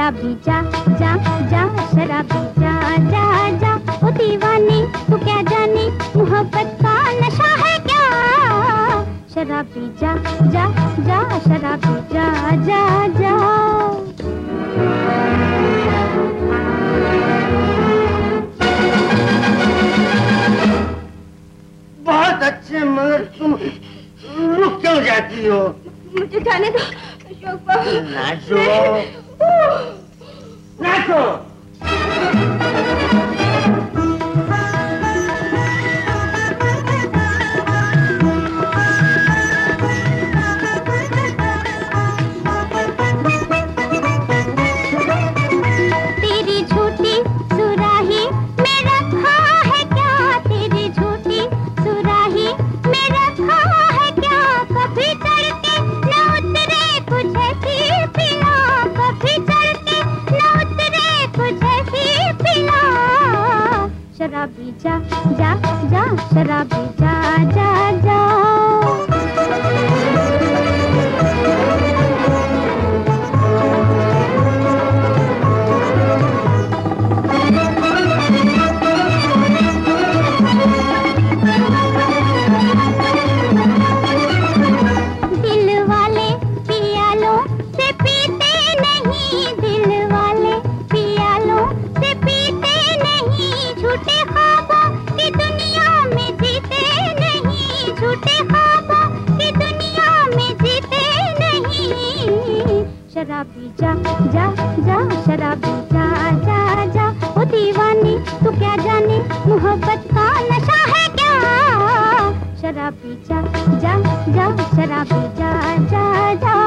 शराबी जा जा जा शराबी जा जा जा। ओ दीवानी तू क्या जानी? मोहब्बत का नशा है क्या? शराबी जा जा जा शराबी जा जा जा। बहुत अच्छे मगर तुम रुक क्यों जाती हो? मुझे जाने दो। Nacho! Nacho! शराबी जा जा शराबी, जा जा जा, शराबी, जा जा जा। ओ दीवानी, तू क्या जाने, मोहब्बत का नशा है क्या? शराबी, जा जा जा, शराबी, जा जा जा।